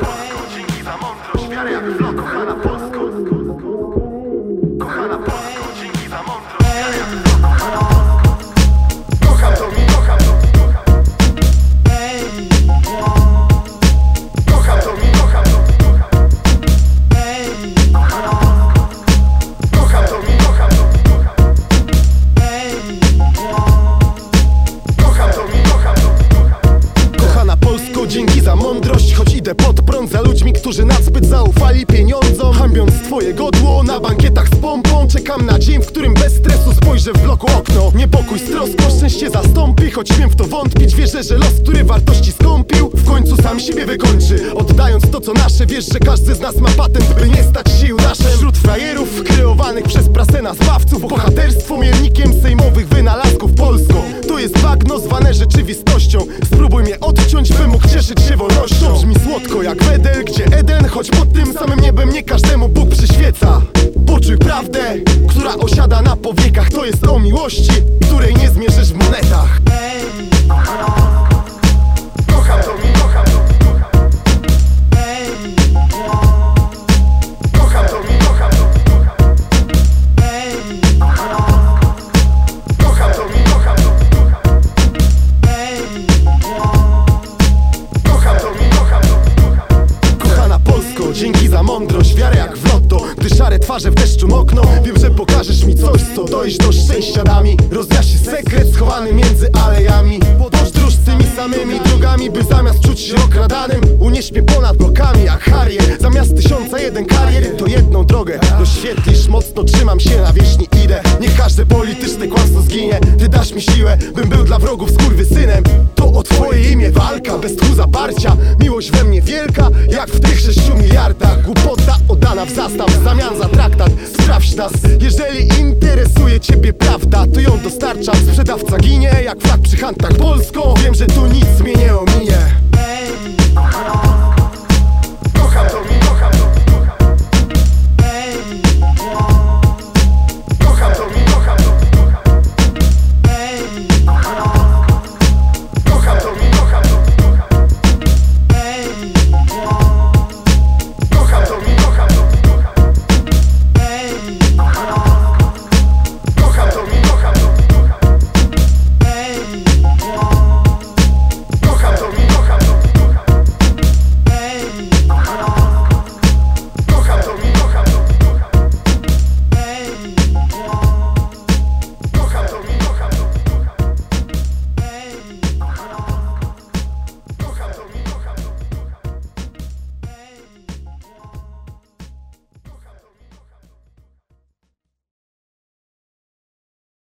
Bye. Którzy nazbyt zaufali pieniądzom. Hańbiąc twoje godło na bankietach z pompą Czekam na dzień, w którym bez stresu spojrzę w bloku okno. Niepokój z troską szczęście zastąpi Choć śmiem w to wątpić, wierzę, że los, który wartości skąpił W końcu sam siebie wykończy. Oddając to co nasze, wiesz, że każdy z nas ma patent By nie stać sił nasze Wśród frajerów kreowanych przez prasę nazwawców Bohaterstwo miernikiem sejmowych wynalazków Polską To jest bagno zwane rzeczywistością. Spróbuj mnie odciąć, by mógł cieszyć się wolnością. Brzmi słodko jak Wedel, gdzie Eden Choć pod tym samym niebem nie każdemu Bóg przyświeca. Poczuj prawdę, która osiada na powiekach. To jest o miłości, której nie zmierzysz w monetach Dzięki za mądrość, wiarę jak w lotto. Gdy szare twarze w deszczu mokną Wiem, że pokażesz mi coś, co dojść do szczęścia dami Rozjaśni sekret schowany między alejami. Podróż tymi samymi drogami, by zamiast czuć się okradanym Unieś mnie ponad blokami jak Harrier Zamiast tysiąca jeden karier, to jedną drogę Doświetlisz, mocno trzymam się na wierzchni idę. Niech każde polityczne kłamstwo zginie. Ty dasz mi siłę, bym był dla wrogów synem. To o twoje walka, bez tchu zaparcia. Miłość we mnie wielka, jak w tych sześciu miliardach. Głupota oddana w zastaw, w zamian za traktat. Sprawdź nas, jeżeli interesuje ciebie prawda To ją dostarczam, sprzedawca ginie Jak flag przy handtach Polską Wiem, że tu nic mnie nie ominie